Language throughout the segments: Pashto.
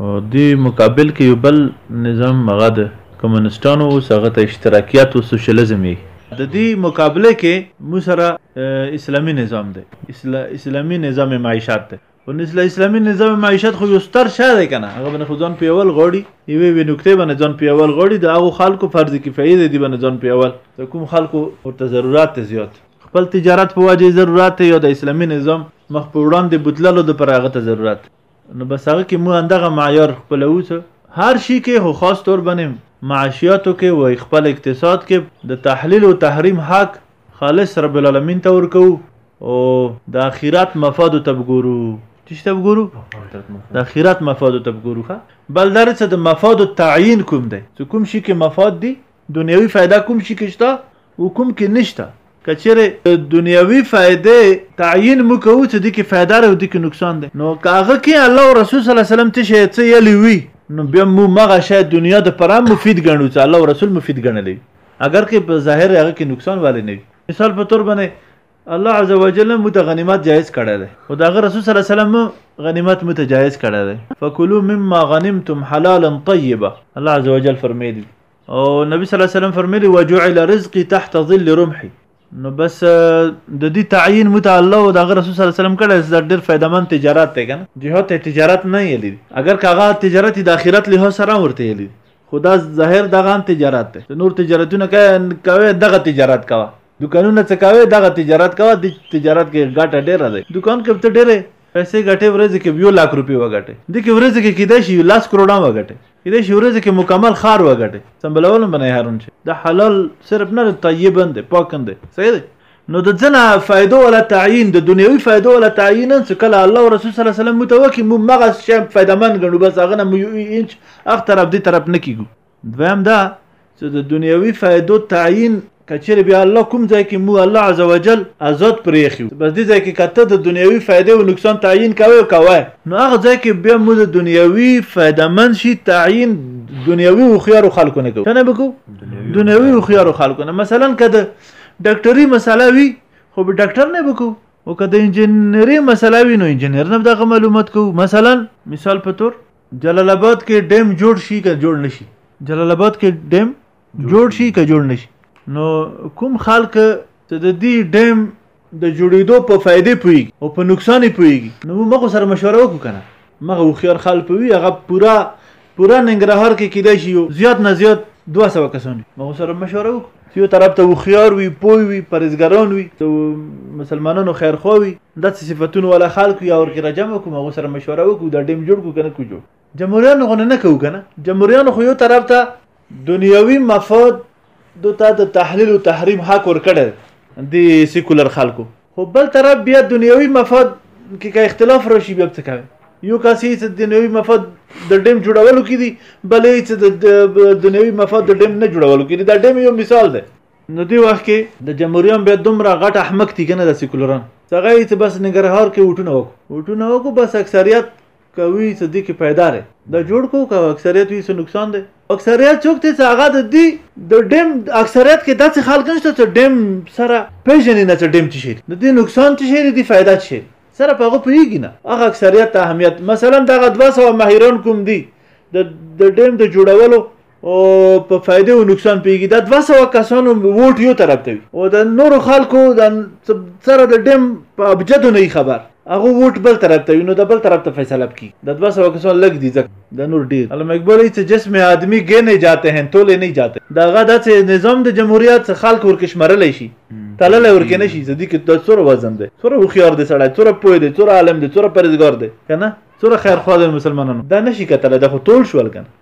او دي مقابل کي يو بل نظام هغه د کمونستانو اوس هغه ته اشتراکيات او سوشلزم يي. د دي مقابله کي موږ سره اسلامي نظام دی اسلامي نظام معيشت دی خو نسله اسلامي نظام معيشت خو يو ستر شاه دی کنه هغه باندې خو ځان پيول غواړي يوې يوې نکتې باندې ځان پيول غواړي د هغو خلکو فرض کفايي دی دي باندې ځان پيول د کوم خلکو ورته ضرورت دی زيات خپل تجارت په وجه ضرورت دی يا د اسلامي نظام مخ په وړاندې بوتللو د پر هغه ته ضرورت نو بس هغه کې مو اندغه معیار خپلوو څه هر شي کې خو خاص طور باندې معاشیاتو کې و خپل اقتصاد کې د تحلیل او تحریم حق خالص رب العالمین ته ورکو او د اخرت مفاد ته وګورو چې ته وګورو د اخرت مفاد ته وګورو بل درڅ د مفاد تعیین کوم دی چې کوم شي کې مفاد دی دنیوي فایده کوم شي کې شته او کوم کې نشته که چیرې د دنیوي فایده تعیین مو کوو چې دې کې فایده لري او دې کې نقصان دی نو که هغه کې الله او رسول صلی الله علیه وسلم ته شی څه یلی وي نو بیا مو مغه شی دنیا د پرام مفید ګڼو چې الله او رسول مفید ګڼلی اگر که په ظاهر هغه کې نقصان والی نه وي مثال په تور باندې الله عز وجل مو ته غنیمت جایز کړی دی خو د هغه رسول صلی الله علیه وسلم غنیمت مو ته جایز کړی دی فکلوا مما غنمتم حلالا طیبا الله عز وجل فرمیلی او نبی صلی الله علیه وسلم فرمیلی وجعل رزقی تحت ظل رمحی نو بس د دې تعین مو ته الله او د هغه رسول صلی الله علیه وسلم کړی چې ډېر فایدمن تجارت دی کنه جهاد ته تجارت نه یلی اگر کاغه تجارت د آخرت له سره ورته یلی خدا ظاهر دغه تجارت دی نور تجارتونه کوي دغه تجارت کوي دکانونه څه کوي دغه تجارت کوه د تجارت کې ګټه ډیره ده دکان کې ته ډیره پیسې ګټې ورځې کې یو لاک روپی وګټې د کې ورځې کې کیدای شي یو لاس کروڑه وګټې کیدای شي ورځې کې مکمل خار وګټې سمبلول بنه هارون شي د حلال صرف نه طیبن دی پاکن دی صحیح دی نو د ځنه فائدو ولا تعین د دنیوي فائدو ولا تعین څه کله الله او رسول صلی الله علیه وسلم متوکي مو مغه شی فائدمن غنو بس هغه نه مو انچ اختر اب دې طرف نه کیګو دویم دا چې د دنیوي فائدو تعین کچیر بیا الله کوم ځای کې مو الله عزوجل آزاد پرېخي بس دې ځای کې کته د دنیوي فائدې او نقصان تعین کوي او کوي نو هغه ځای کې بیا مو د دنیوي فائدہ من شي تعین دنیوي او خيار خلکو نه کوي څنګه وکړو دنیوي او خيار خلکو نه مثلا کده ډاکټري مسله وي خو به ډاکټر نه وکړو او کده انجنیری مسله وي نو انجنیر نه دغه معلومات کوو مثلا مثال په تور جلال آباد کې ډیم جوړ شي که جوړ نشي جلال آباد کې ډیم جوړ شي که جوړ نشي نو کوم خلک چې د دې ډیم د جوړېدو په فائدې پويږي او په نقصان پويږي نو موږ سره مشوره وکړو کنه موږ خو خيار خال پوي هغه پورا پورا ننګرهار کې کېدای شي زیات نه زیات 200 کسان موږ سره مشوره وکړو یو طرف ته هوښیار وي پوه وي پرهېزګران وي د مسلمانانو خیرخواه وي داسې صفتونو والا خلکو یا ورکې راجمع کړو هغو سره مشوره وکړو دا ډیم جوړ کړو که نه کړو جوړ جمهوریانو خو نه کوو که نه جمهوریانو خو یو طرف ته دنیوي مفاد دو ته د تحلیل او تحریم حق ورکړی دی سیکولر خلکو خو بل طرف بیا دنیوي مفاد کې که اختلاف راشي بیا څه کوي یو کس یې چې دنیوي مفاد د ډیم جوړولو کې دي بل یې چې د دنیوي مفاد د ډیم نه جوړولو کې دي دا ډیم یو مثال دی نو دی وخت کې د جمهوریان بیا دومره غټ احمق دي کنه د سیکولران څنګه یې چې بس ننګرهار کې وټونه وکړو وټونه وکړو بس اکثریت کوي څه دي کې پیدا دی د جوړ کو کا اکثریت وی څه نقصان دی اکثریت څوک ته څه هغه د دی د ډیم اکثریت کې داسې خلک نشته چې ډیم سره پیژنې نه چې ډیم چی شي د دې نقصان چی شي د فائدہ چی سره په هغه پیږي نه هغه اکثریت ته اهمیت مثلا دغه 200 ماهران کوم دي د د ډیم د جوړولو او په فائدې او نقصان پیږي دا 200 کسانو ووټ یو طرف ته وي او د نورو خلکو د سره د ډیم په ابجدو نه خبر هغه ووټ بل طرف ته وي نو د بل طرف ته فیصله کی د 200 کسانو لګ دي ځکه د نور ډیر علم اکبر هیڅ جسم آدمی ګنه جاتے ہیں تولې نه جاتے دا غا د نظام د جمهوریت څخه خلک ور کشمرل شي تللی ورکې نه شي زدي کې د څوره وزن دی څوره هوښیار دی سړی څوره پوه دی څوره عالم دی څوره پرهېزګار دی که نه څوره خیرخواه دی مسلمانانو دا نه شي کتلی دا خو ټول شول که نه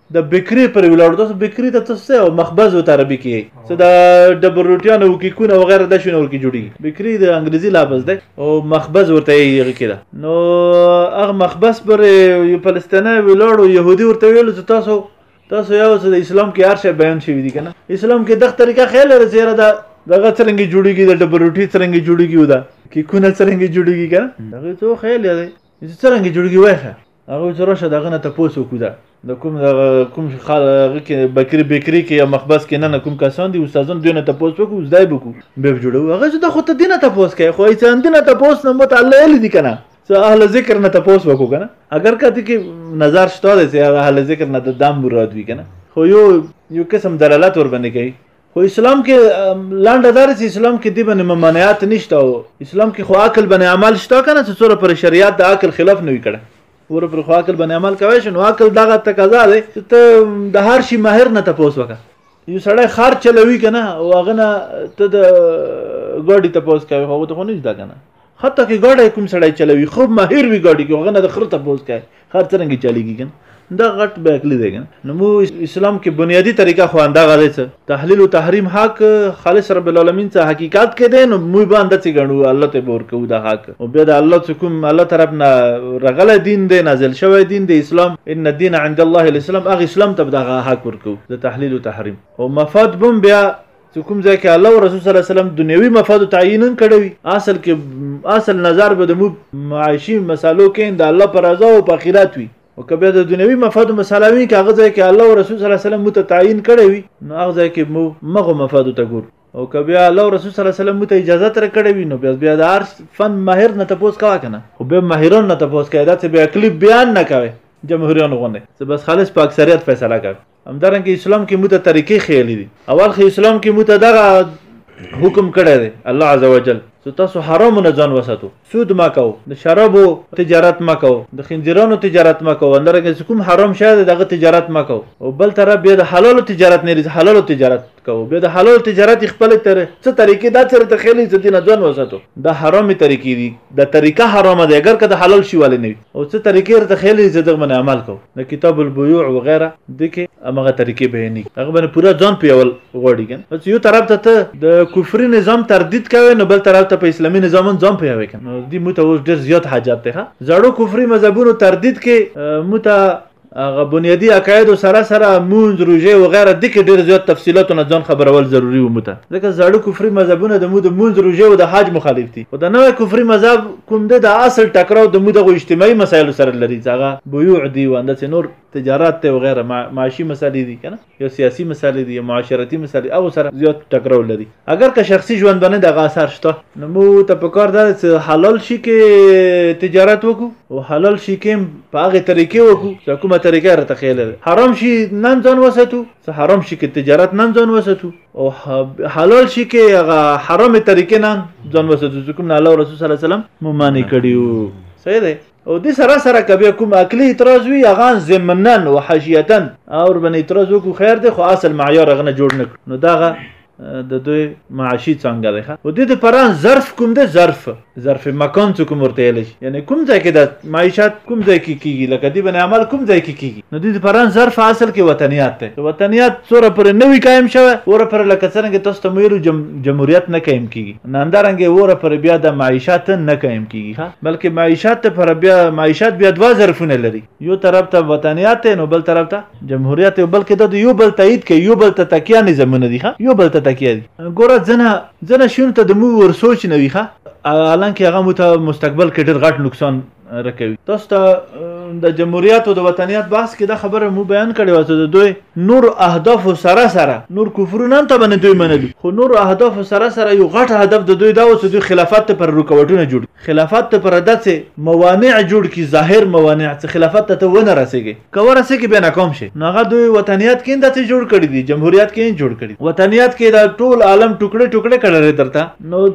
د بکری پر ولاړو تاسو بکری ته تاسو او مخبز وت عربي کې څه د ډبر روټیان او کیکونه او غیره د شنو کې جوړي بکری د انګریزي لابز ده او مخبز ورته یې کېده نو هغه مخبز پر یو فلسطینی ولاړو يهودي ورته ویل چې تاسو تاسو یو څه د اسلام کې هر شی بیان شوی دی کنه اسلام کې دغه طریقه خیال لري چې دا دغه څرنګه جوړیږي د ډبر روټي څرنګه جوړیږي ودا کې کونه څرنګه جوړیږي کنه دغه څو خیال لري چې څرنګه جوړیږي وایخه هغه وویل چې راشه د هغه نه تپوس وکړو ده د کوم دغه کوم هغه کې بکري بکري کې یا مخبس کې نه نه کوم کسان دي استادان دوی نه تپوس وکړو زده یې وکړو به جوړو هغه چې د خو ته دینه تپوس کوي خو هیڅ اندینه تپوس نه متعلق دي کنه څه اهل ذکر نه تپوس وکړو کنه اگر کته کې نظر شته دی چې اهل ذکر نه د دام مراد وي کنه خو یو یو قسم دلالت ور باندې کوي خو اسلام کې لنډه دار چې اسلام کې دی باندې ممانعات نشته او اسلام کې خو عقل باندې عمل شته کنه چې څوره پر شریعت د عقل خلاف نه وکړي ور پر خو عقل باندې عمل کوي شنو عقل دغه تقاضا دی ته د هر شي ماهر نه تاسو وکړه یو سړی خار چلوي کنه او هغه نه ته د ګاډي تاسو کوي هغه ته خو نه ځدا کنه حتی که ګاډی کوم سړی چلوي خو ماهر وي ګاډي کې هغه نه د خره تپوس کوي خر څرنګه چلیږي کنه دا غټ بیاکلی دی کنه نو مو اسلام کې بنیادی طریقه خو اندغه دی څه تحلیل او تحریم حق خالص رب العالمین څخه حقیقت کې دی نو مو باندې څه غنو الله ته بور کو دا حق او بیا د الله څخه کوم الله طرف نه رغله دین دی نازل شوی دین دی اسلام ان الدین عند الله الاسلام اغه اسلام ته دغه حق ورکو د تحلیل او تحریم او مفاد بم بیا چې کوم ځای کې الله او رسول صلی الله علیه وسلم دنیوي مفاد تعین کړی وي اصل کې اصل نظر به د مو معاشي مسالو کې د الله پر رضا او په خیرات وي او کبه د دنیوي مفاد مسالوي کې هغه ځای کې الله او رسول صلی الله علیه وسلم متعین کړی وي نو هغه ځای کې مو مغه مفاد ته ګور او که بیا الله رسول صلی الله علیه وسلم ته اجازه تر کړې وي نو بیا د ارس فن ماهر نه تپوس کا کنه خو به ماهران نه تپوس کړي دا ته بیا کلی بیان نه کوي جمهوریان غونډه ته بس خالص په اکثریت فیصله کوي همدارنګه اسلام کې موته طریقې خېلې دي اول خو اسلام کې موته دغه حکم کړی دی الله عزوجل چې تاسو حرام نه ځان وساتو سود ما کو د شرابو تجارت ما کو د خنجرانو تجارت ما کو اندرګه کوم حرام شه دغه تجارت ما کو او بل طرف بیا د حلالو تجارت نه حلالو تجارت کو بیا د حلال تجارت خپل تر څه طریقې دا تر ته خېلې چې دینه ځان وساتو دا حرامي طریقې دي دا طریقه حرامه ده اگر که د حلال شي والي نه او څه طریقې ته خېلې چې دغه باندې عمل کو د کتاب البيوع و غیره د کې امغه طریقې به نه هغه باندې پورا ځان پیول غوړي ګن بس یو طرف ته ته د کفري نظام تردید کوي نو بل طرف ته په اسلامي نظام ځان پیوي کن دي مو ته اوس ډېر زیات حاجت ده زړو کفري مذهبونو تردید کې مو ته هغه بنیادی عقایدو سره سره مونځ روژه و غیره د کې ډېر زیات تفصیلاتو نه ځان خبرول ضروري وو موته ځکه زاړه کفري مذهبونه د مو د مونځ روژه او د حج مخالف دي او د نوې کفري مذهب کوم د اصل ټکراو د مو دغه اجتماعي مسایلو سره لري ځاغه بيوع دي واندسې نور تجارت ته و غیره معاشي مسالې دي کنه یو سیاسي مسالې دي، یو معاشرتي مسالې دي، هغو سره زیات ټکراو لري. اګر که شخصي ژوندانه دغه اثر شته، نو موږ ته په کار دا ده چې حلال شي کې تجارت وکړو او حلال شي کې هم په هغې طریقې وکړو چې کومه طریقه راته خیاله ده. حرام شي نه هم ځان وساتو، څه حرام شي کې تجارت نه هم ځان وساتو او حلال شي کې هغه حرامې طریقې نه هم ځان وساتو چې کوم نه الله او رسول صلی الله علیه وسلم موږ منع کړي وو. صحیح دی؟ او دې سره سره که بیا کوم عقلي اعتراض وي هغه ضمنا و حاشیتا اور باندې اعتراض وکړو خیر دی خو اصل معیار هغه نه جوړ نه کړو نو دغه د دوی معاشي څنګه دی و دې د پران ظرف کوم دی ظرف ظرف مکان څه کوم ورته یلی شي یعنی کوم ځای کې د معیشت کوم ځای کې کیږي لکه دې باندې عمل کوم ځای کې کیږي نو دې پران ظرف اصل کې وطنیات ته چې وطنیات څوره پر نه وی قائم شوه اوره پر لکه څنګه تاسو ته ویلو جم جمهوریت نه قائم کیږي ناندرنګ اوره پر بیا د معیشت نه قائم کیږي بلکې معیشت پر بیا معیشت بیا دوا ظرفونه لري یو طرف ته وطنیات نو بل طرف ته جمهوریت بلکې د یو بل تایید کوي یو بل ته تکیه نه زمونه دي یو بل ته تکیه دي ګوره ځنه ځنه شنو ته د مو ور سوچ نه ویخه الان کې هغه مستقبل کې ډېر غټ نقصان رکوي تاسو ته د جمهوریت او د وطنیت بحث کې دا خبره مو بیان کړې و چې د دوی نور اهداف سره سره نور کفرونه ته باندې دوی منلي خو نور اهداف سره سره یو غټ هدف د دوی دا و چې دوی خلافت پر رکوټونه جوړ خلافت پر داسې موانع جوړ کی ظاهر موانع چې خلافت ته ونه رسیږي که ورسیږي بیا ناکام شي نو هغه دوی وطنیت کې داسې جوړ کړی دي جمهوریت کې جوړ کړی وطنیت کې دا ټول عالم ټوکړه ټوکړه کړی درته نو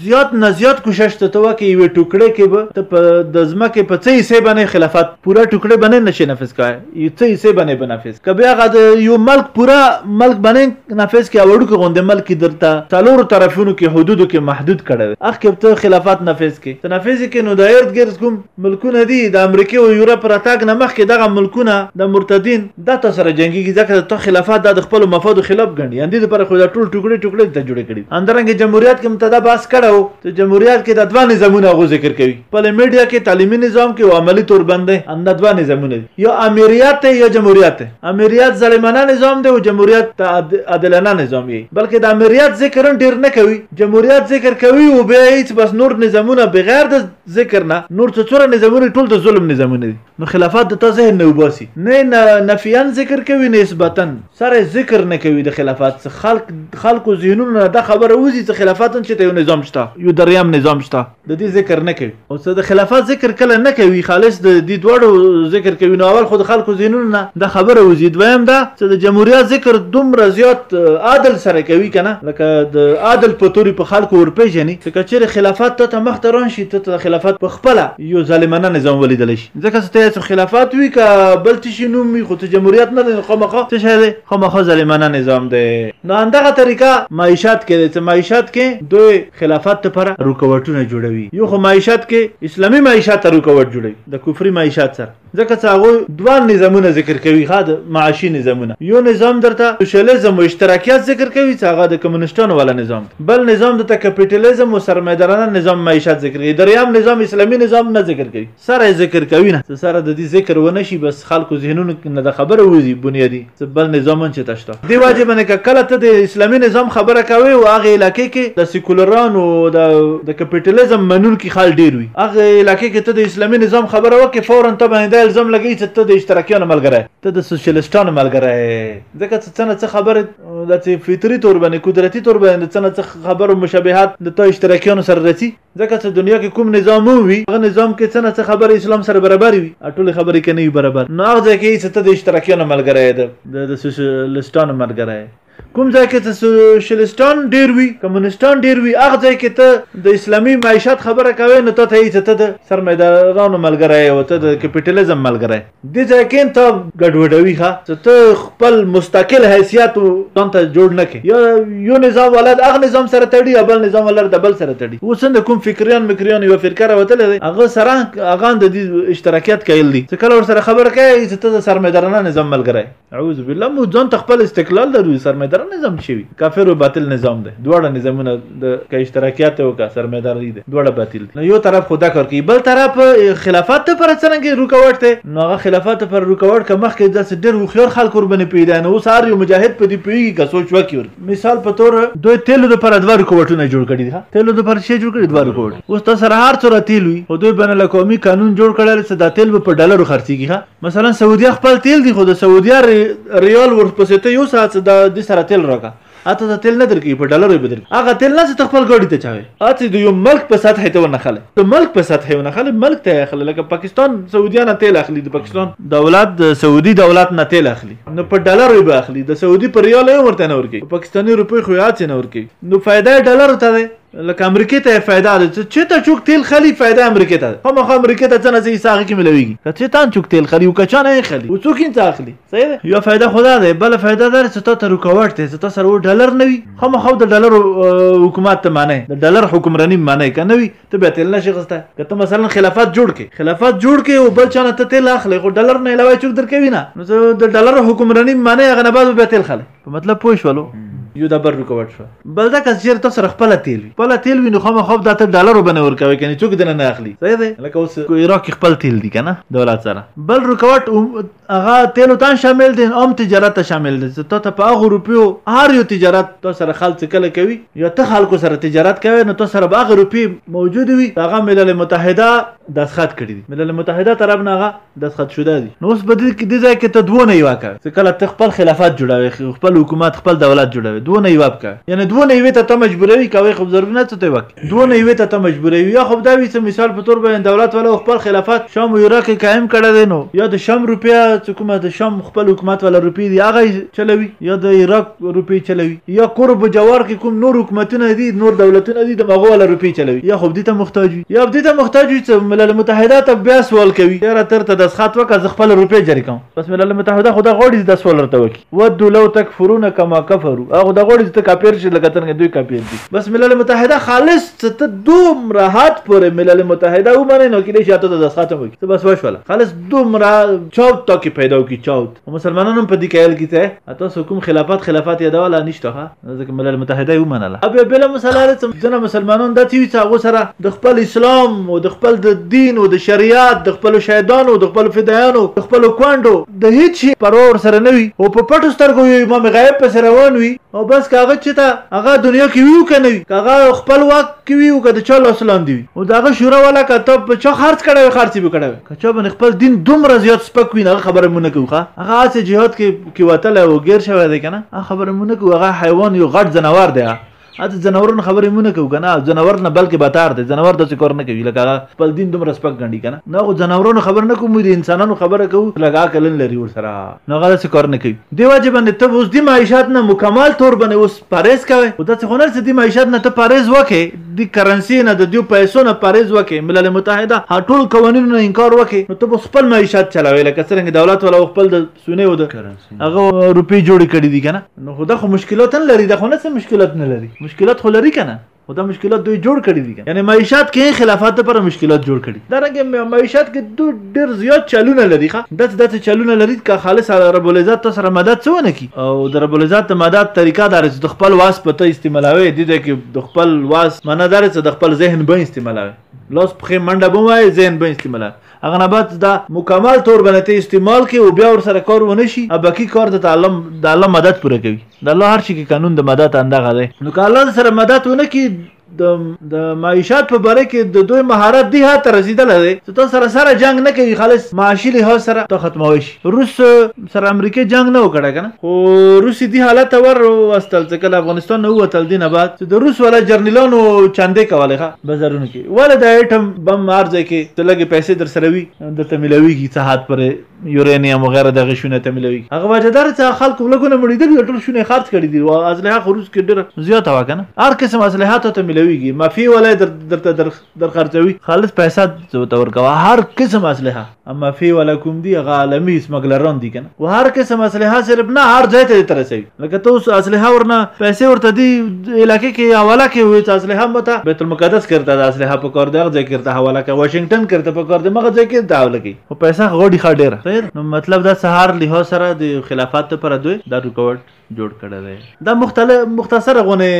زیات نه زیات کوشش ته تو کې یو ټوکړه کې به ته په د ځمکه په څه حصے باندې خلافت پورا ټوکړه باندې نشي نفذ کای یو څه حصے باندې بنفذ کبه هغه د یو ملک پورا ملک باندې نفذ کې اوړو کې غوند ملک درته څلور طرفونو کې حدود کې محدود کړي اخ کې ته خلافت نفذ کې ته نفذ کې نو دایرت ګرځ کوم ملکونه دي د امریکا او یورپ راتګ نه مخکې دغه ملکونه د مرتدین دا تاسو سره جنگيږي ځکه د تو خلافات د خپل مفادو خلاف ګڼي اندې لپاره خو دا ټول ټوکړي ټوکړي ته جوړ کړي اندرنګ جمهوریت کې متدا باس کړو ته جمهوریت کې د دوه نظامونه غو ذکر کوي په میډیا کې تعلیمي نظام کې او عملی تور باندې ان دوه نظامونه یو امریت یا جمهوریت امریت ظالمانه نظام دی او جمهوریت ته عادلانه نظام دی بلکې د امریت ذکر ډیر نه کوي جمهوریت ذکر کوي او به هیڅ بس نور نظامونه بغیر د ذکر نه نور څه څوره نظامونه ټول د ظلم نظامونه دي نو خلافت د تا ذهن نه وباسي نه نه نفيا ذکر کوي نه اثباتا سره ذکر نه کوي د خلافت څخه خلق خلکو ذهنونو نه دا خبره وځي چې خلافت هم چې ته یو نظام شته یو دریام نظام شته د دې ذکر نه کوي او څه د خلافت ذکر کله نه کوي خالص د دې دوړو ذکر کوي نو اول خود خلکو ذهنونو نه دا خبره وځي دویم دا چې د جمهوریت ذکر دومره زیات عادل سره کوي کنه لکه د عادل په توري په خلکو ورپېژني چې کچېره خلافت ته مخ ته رانشي ته خلافت په خپله يو ظالمانه نظام وليدل شي ځکه چې ته خلافات وي که بل څه شي نوم وي خو ته جمهوریت نه دی نو خامخا څه شی دی خامخا ظالمانه نظام دی نو همدغه طریقه معیشت کې دی چې معیشت کې دوی خلافت لپاره رکوټونه جوړوي یو خو معیشت کې اسلامي معیشت ته رکوټ جوړوي د کفري معیشت سره ځکه چې هغوی دوه نظامونه ذکر کوي ښه د معاشي نظامونه یو نظام درته سوشلیزم او اشتراکیت ذکر کوي چې هغه د کمونیسټانو والا نظام دی بل نظام درته کپیټالیزم او سرمایدارانه نظام معیشت ذکر کوي دریم نظام اسلامي نظام نه ذکر کوي سره ذکر کوي نه سره د دې ذکر ونه شي بس خلکو ذهنونو نه د خبره وځي بنیادي څه بل نظام هم چېرته شته. دې وجې باندې که کله ته د اسلامي نظام خبره کوې او هغې علاقې کې د سیکولرانو او د د کپیټلزم منونکي خال ډېر وي، هغې علاقې کې ته د اسلامي نظام خبره وکړې فوراً تا باندې دا الزام لګوي چې ته د اشتراکیانو ملګری یې، ته د سوسیالیسټانو ملګری یې، ځکه چې څه نه څه خبرې داسې فطري طور باندې، قدرتي طور باندې د څه نه څه خبرو مشابهت د تا اشتراکیانو سره راځي. ځکه چې دنیا کې کوم نظام هم وي هغه نظام کې څه نه څه خبرې اسلام سره برابر وي ټولې خبرې کې نه وي برابر نو هغه ځای کې چې ته د اشتراکیانو ملګری یې د سوسیالیسټانو ملګری یې کوم ځای کې چې سوسیالیسټان ډېر وي کمونیسټان ډېر وي هغه ځای کې ته د اسلامي معیشت خبره کوې نو ته ته یې چې ته د سرمایدارانو ملګری یې او ته د کپیټلیزم ملګری یې دې ځای کې ته ګډوډوي ښه چې ته خپل مستقل حیثیت ځان ته جوړ نه کړې یا یو نظام ولد هغه نظام سره تړي یا بل نظام ولر د بل سره تړي اوس د کوم فکریان مکریان یو فرقه راوتلی دی هغه سره هغه د دې اشتراکیت قایل دي چې کله ورسره خبره کوي چې ته د سرمایدارانه نظام ملګری اعوذ بالله مو ځان ته خپل استقلال لرو سرمایدار نظام څه وي کافر او باطل نظام دی دواړه نظامونه د ک اشتراکیت او ک سرمایداري دی دواړه باطل دي نو یو طرف خدا کار کوي بل طرف خلافت ته پر څنګه رکاوټ دی نو هغه خلافت پر رکاوټ که مخکې داسې ډېر هوښیار خلک وربنې پیدا نه اوس هر یو مجاهد په دې پوهېږي که سوچ وکړي مثال په تور دوی تیلو دپاره دوه رکاوټونه جوړ کړي دي تیلو دپاره څه جوړ کړي دوه رکاوټ اوس تا سره هر څومره تیل وي خو دوی بین القومي قانون جوړ کړی چې دا تیل به په ډالرو خرڅېږي مثلا سعودیا خپل تیل دی خو د سعودیا ریال ورپسې ته یو ساعت د دې سره تیل راکړه اته ته تیل نه درکې په ډالر به درکې هغه تیل نه ته خپل ګاډي ته چاوي اته د یو ملک په سطح ته ونه خله د ملک په سطح ونه خله ملک ته خله لکه پاکستان سعودیا نه تیل اخلي د پاکستان دولت د سعودي دولت نه تیل اخلي نو په ډالر به اخلي د سعودي پر ریال یې ورته نه ورکې پاکستاني روپی خو یاد نه ورکې نو فائدہ ډالر ته ده لکه امریکې ته فایده ده چې چېته چوک تیل خلی فایده امریکې ته خامخا امریکې ته څه نه څه حصه هغې کې ملویږي که چېته هم چوک تیل خلی او که چا نه یې خلی او څوک یې څه اخلي صحیح ده یوه فایده خو دا ده بله فایده دا ده چې تا ته رکاوټ دی چې تا سره اوس ډالر نه وي خامخا د ډالر حکومت ته منې د ډالر حکمراني منې که نه وي ته بیا تیل نه شي اخیستی که ته مثلا خلافت جوړ کړې خلافت جوړ کړې او بل چا نه ته تیل اخلې خو ډالر نه علاوه یې څوک درکوي نه نو د ډالر حکمراني منې هغه نه بعد بیا تیل خلې په مطلب پوه شولو یو دا بر رکوټ شو بل دا کس چیرې تاسو سره خپل تیل وي خپل تیل وي نو خو مخ دا ته ډالر وبنه ورکوي کني څوک دنه نه اخلي صحیح دی لکه اوس کو عراق کې خپل تیل دي کنه دولت سره بل رکوټ هغه تیل ته شامل دي هم تجارت ته شامل دي ته ته په هغه روپیو هر یو تجارت تو سره خلک کله کوي یا ته خلکو سره تجارت کوي نو تو سره باغ روپی موجود وي هغه ملل متحده دستخط کړی دي ملل متحده طرف نه هغه دستخط شده دي نو اوس په دې کې دې ځای کې ته دوه نه یوه کړ چې کله ته خپل خلافت جوړوې خپل حکومت خپل دولت جوړوې دوه نه یوه کړ یعنی دوه نه یوې ته ته مجبوروي کوي خو ضرور نه څه ته وکړي دوه نه یوې ته ته مجبوروي یا خو دا وي چې مثال په تور باندې دولت والا خپل خلافت شام او عراق کې قائم کړی دی نو یا د شام روپیا چې کومه د شام خپل حکومت والا روپی دی هغه چلوي یا د عراق روپی چلوي یا قرب جوار کې کوم نور حکومتونه دي نور دولتونه دي د مغو ولا روپی چلوي یا خو دې ته محتاج وي یا دې ته محتاج وي چې ملل متحده ته بیا سوال کوي یا تر ته د سخات وکړه ز خپل روپی جری کوم بس ملل متحده خدا غوړي د سوال ورته وکي ود لو تکفرون کما کفروا هغه د غوړي ته کاپیر شي لکه څنګه دوی کاپیر دي بس ملل متحده خالص ته دوم راحت پر ملل متحده و منه نو کې دې شاته د سخات وکي بس وشوله خالص دوم را چاو تا کې پیدا کی چاو او مسلمانانو په دې کایل کې ته تاسو کوم خلافات خلافات یادول نشته ها ځکه ملل متحده یې ومنله ابي بل مسله ده چې ځنه مسلمانان د تیوي څاغو سره د خپل اسلام او د خپل د دین او د شریعت د خپل شهیدانو د خپل فدایانو د خپل کواندو د هیڅ شي پرور سره نه وي او په پټو سترګو یو امام غیب په سره روان وي او بس کاغه چې تا هغه دنیا کې ویو کنه وي کاغه خپل وخت کې وي او که د چا لاس لاندې وي او د هغه شوره والا که ته په چا خرڅ کړی وي خرڅ یې به کړی وي که چا باندې خپل دین دومره زیات سپک وي هغه خبره مونږ نه کوو ښه هغه هسې جهاد کې کې وتلی او ګیر شوی دی که نه هغه خبره مونږ نه کوو هغه حیوان یو غټ ځناور دی اته ځناورونو خبرې مونږ نه کوو که نه ځناور نه بلکې بتار دی ځناور داسې کار نه کوي لکه هغه خپل دین دومره سپک ګڼي که نه نو هغو ځناورونو خبره نه کوو موږ د انسانانو خبره کوو لږه عقل لري ورسره نو هغه داسې کار نه کوي دې وجې باندې ته اوس دې معیشت نه مکمل طور باندې اوس پاریز کوي او داسې خو نه چې د معیشت نه ته پاریز وکې د کرنسي نه د دیو پیسو نه پاریز وکې ملل متحده هر ټول قوانینو نه انکار وکې نو ته خپل معیشت چلاوي لکه څنګه دولت ولا خپل د سونه و د هغه روپی جوړ کړي دي کنه نو خو دا خو مشکلات نه لري دا خو نه څه مشکلات نه لري مشکلات خو لري کنه او دا مشکلات دوی جوړ کړی دي یعنی معیشت کې خلافات پر مشکلات جوړ کړي دا رنګ معیشت کې دوی ډیر زیات چلونه لري ښه داس داس چلونه لري که خالص رب العزت تاسو سره مدد څونه کی او د رب العزت مدد طریقه دار چې د خپل واس په ته استعمالوي د دې کې د خپل واس معنی دار چې د خپل ذهن به استعمالوي لاس په منډه به وای ذهن به استعمالوي هغه نه بعد دا مکمل طور باندې ته استعمال کې او بیا ور سره کار ونه شي ابکی کار د تعلم د الله مدد پوره کوي د الله هر شي کې قانون د مدد اندغه دی نو که الله سره مدد ونه کی د د معیشت په باره کې د دوی مهارت دی هاته رسیدل دی چې تاسو سره سره جنگ نه کوي خالص معاشي له سره ته ختموي شي روس سره امریکې جنگ نه وکړه کنه خو روسي دی حالت ور واستل چې کله افغانستان نه وتل دینه بعد چې د روس ولا جرنیلانو چاندې کوله ښه بازارونو کې ولا د ایټم بم مارځي کې چې لګي پیسې در سره وي د تملويږي څه هات پر یورانیم وغیرہ دغه شونه تملوي هغه وجدار چې خلک ولګونه مړي دي ټول شونه خرڅ کړي دي او ازله خو روس کې ډېر زیات وا کنه هر قسم ازله ته تملويږي مافي ولا در درته در خرڅوي خالص پیسې ته ورکوا هر قسم ازله اما فی ولکم دی هغه عالمی سمګلران دي کنه و هر قسم اسلحه صرف نه هر ځای ته ترسي لکه ته اوس اسلحه ورنه پیسې ورته دی علاقې کې حواله کې وي چې اسلحه مته بیت المقدس کرته د اسلحه په کار دی هغه ځای کرته حواله کې واشنگټن کرته په کار دی مغه ځای کې دا ولګي او پیسې غوډي خډیر نو مطلب دا سهار له سره د خلافت پر دوی دا رکوټ جوړ کړی دی. دا مختصره غونې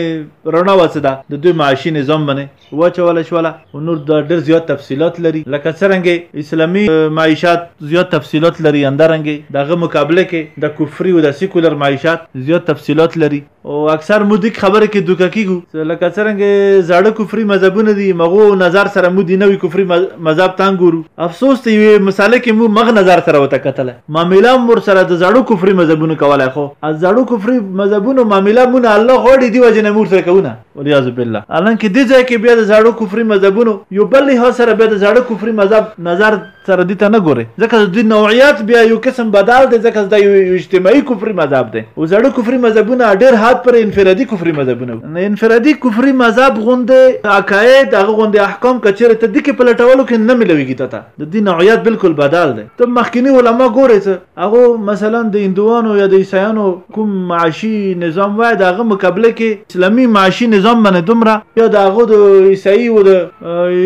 رڼا وه چې دا د دوی معاشي نظام باندې واچول شوله او نور دا ډېر زیات تفصیلات لري لکه څرنګه اسلامي معیشت زیات تفصیلات لري همدارنګه د هغه مقابله کې د کفري او د سیکولر معیشت زیات تفصیلات لري او اکثر موږ دې خبره کې دوکه کېږو لکه څرنګه زاړه کفري مذهبونه دي مغو نظر سره موږ دې نوي کفري مذهب تان ګورو افسوس ته یوې مساله کې موږ مغ نظر سره وته کتله معامله هم ورسره د زړو کفري مذهبونو کولای خو از زړو کفري مذهبونو معامله مونږ الله غوړي دی وجه نه مور سره کوونه ولیاذ بالله الان کې دې ځای کې بیا د زړو کفري مذهبونو یو بل له سره بیا د زړو کفري مذهب نظر سره دي ته نه ګوري ځکه د دې نوعیت بیا یو قسم بدل دی ځکه دا یو اجتماعي کفري مذهب دی او زړو کفري مذهبونه ډېر حد پر انفرادي کفري مذهبونه نه انفرادي کفري مذهب غوندې عقاید هغه غوندې احکام کچېره ته د کې پلټولو کې نه ملويږي ته د دې نوعیت بالکل بدل دی ته مخکینی علما ګورې څه هغه مثلا د هندوانو یا د عیسایانو کوم معاشي نظام وای د هغه مقابله کې اسلامي معاشي نظام باندې دومره یا د هغه د عیسائی او د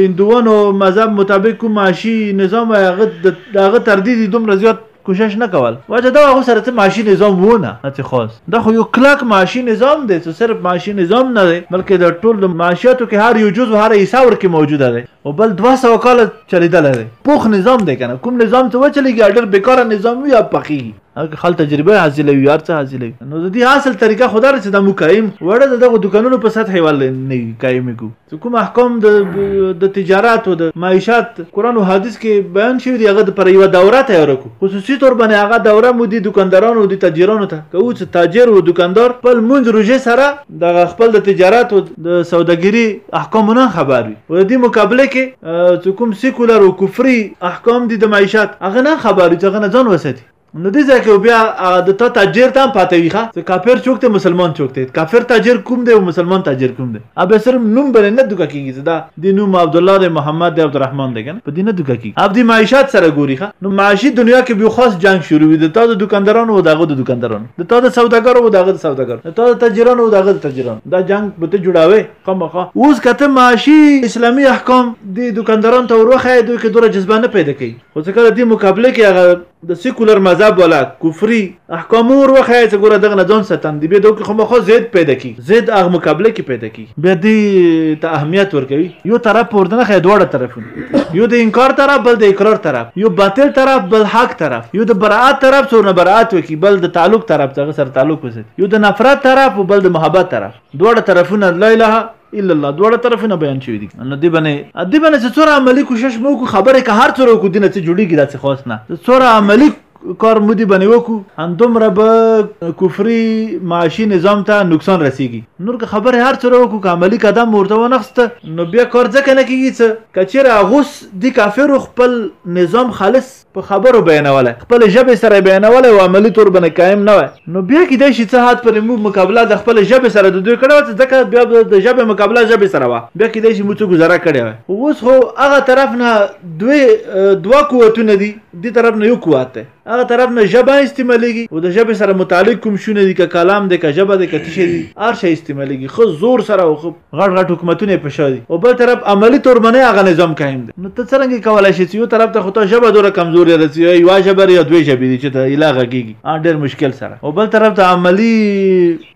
هندوانو مذهب مطابق کوم معاشي نظام وای هغه د هغه تر دې دومره زیات کوشش نه کول وجه دا هغه سره ته معاشي نظام وو نه هڅه خاص دا خو یو کلک معاشي نظام دی چې صرف معاشي نظام نه دی بلکې د ټول د معاشیاتو کې هر یو جز او هر حصہ ورکې موجوده دی او بل 200 کال چلیدل دی پوخ نظام دی کنه کوم نظام ته وچلېږي ډېر بیکاره نظام وي یا پخي هغه خل تجربه حاصله وي هر څه حاصله وي نو د دې حاصل طریقه خدای چې د مو قائم وړه دغه دکانونو په سطح ول نه قائم کو چې کوم احکام د د تجارت او د معیشت قران او حدیث کې بیان شوی دی هغه پر یو دوره تیار کو خصوصي تور باندې هغه دوره مو دي دکاندارانو دي تاجرانو ته کو چې تاجر او دکاندار خپل مونږ روزه سره د خپل د تجارت او د سوداګری احکامونه خبر وي او د دې مقابله کې چې کوم سیکولر او کفري احکام دي د معیشت هغه نه خبر چې هغه نه ځان وساتي نو دې ځای کې بیا هغه د تا تاجر ته هم پاته وي ښه چې کافر څوک دی مسلمان څوک دی کافر تاجر کوم دی او مسلمان تاجر کوم دی او بیا صرف نوم باندې نه دوکه کېږي چې دا د نوم عبدالله دی محمد دی عبدالرحمن دی که نه په دې نه دوکه کېږي او د معیشت سره ګوري ښه نو معاشي دنیا کې بیا خاص جنګ شروع وي د تا د دوکاندارانو او د هغه د دوکاندارانو د تا د سوداګرو او د هغه د سوداګرو د تا د تاجرانو او د هغه د تاجرانو دا جنګ به ته جوړوې خامخا اوس که ته معاشي اسلامي احکام د دوکاندارانو ته وروښیې دوی کې دوره جذبه نه پیدا کوي خو څه کله دې مقابله کې هغه د سیکولر مذهب ولا کفري احکام ور وخایې چې ګوره دغه نه ځان ساتم دی به دوی خو مخه زید پیدا کی زید هغه مقابله کې پیدا کی به دې ته اهمیت ورکوي یو طرف ورته نه خې دوړه طرفونه یو د انکار طرف بل د اقرار طرف یو باطل طرف بل حق طرف یو د برائت طرف څو نه برائت وکي بل د تعلق طرف څنګه سره تعلق وساتي یو د نفرت طرف بل د محبت طرف دواړه طرفونه لا اله الا الله دواړه طرفونه بیان شوی دي نو دی باندې دی باندې څوره عملی کوشش مو کو خبره که هر څوره کو دینه چې جوړیږي داسې خاص نه څوره عملی کار مو دی باندې وکړو همدومره به کفري معاشي نظام ته نقصان رسیږي نور که خبره هر څوره وکړو که عملی قدم ورته ونخسته نو بیا کار ځکه نه کیږي چې کچېره غوس دی کافر خپل نظام خالص په خبرو بیانوله خپل ژبه سره بیانوله او عملی تور باندې قائم نه وای نو بیا کې د شي څه حد پر مو مقابله د خپل ژبه سره د دوی کړو چې ځکه بیا د ژبه مقابله ژبه سره وا بیا کې د شي مو څه گزاره کړی وای اوس خو هغه طرف نه دوی دوا قوتونه دي د طرف نه یو قوت دی هغه طرف نه ژبه استعمالېږي او د ژبې سره متعلق کوم شونه دي که کلام دی که ژبه دی که تشه دي هر شی استعمالېږي خو زور سره او غټ غټ حکومتونه په شا دي او بل طرف عملی تورمنه هغه نظام قائم دی نو ته څنګه کولای شې چې یو طرف ته خو ته ژبه دوره کمزورې ده چې یو ژبه یا دوه ژبې دي چې ته اله غږیږي ان ډېر مشکل سره او بل طرف ته عملی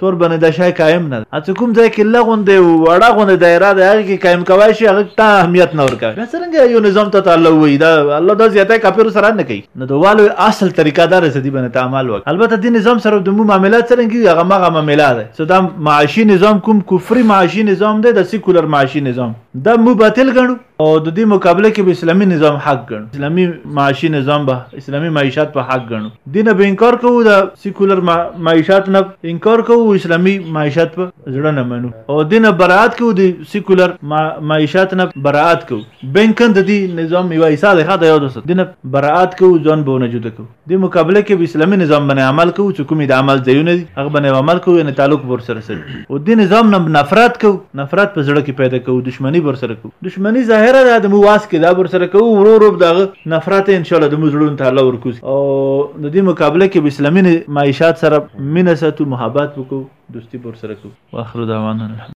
تورمنه د شای قائم نه اته کوم ځای کې لغوندې وړه غوندې دایره ده هغه کې قائم کوي شي هغه ته اهمیت نه ورکړي څنګه یو نظام ته تعلق وي دا الله د زیاته کافر سره نه کوي نو د والو اصل طریقه دار څه دی باندې تعامل وکړي البته د نظام سره د مو معاملات سره کیږي هغه مغه معاملات ده سو دا معاشي نظام کوم کفري معاشي نظام دی د سیکولر معاشي نظام دا مو باطل ګڼو او د دې مقابله کې به اسلامي نظام حق ګڼو اسلامي معاشي نظام به اسلامي معیشت په حق ګڼو دین به انکار کوو د سیکولر معیشت نه انکار کوو اسلامي معیشت په زړه نه منو او دین برائت کوو د سیکولر معیشت نه برائت کوو بنکن د دي نظام يوه حصه ده خاطر يوه دوست دينه برائت کوو ځان به نجوده کوو دي مقابله کي به اسلامي نظام بنه عمل کوو چه کومي د عمل ځايونه دي هغه بنه به عمل کوو يعنی تعلق به ورسره سره او دي نظام نه به نفرت کوو نفرت په زړه کي پيدا کوو دشمني به ورسره کوو دشمني ظاهره ده د مو واس کي ده به ورسره کوو ورو ورو به دغه نفرت ان شاء الله د مو زړونو ته الله ورکوزي او د دي مقابله کي به اسلامي معيشت سره مينه ساتو محبت به کوو دوستي به ورسره کوو واخر دعوانا الحمد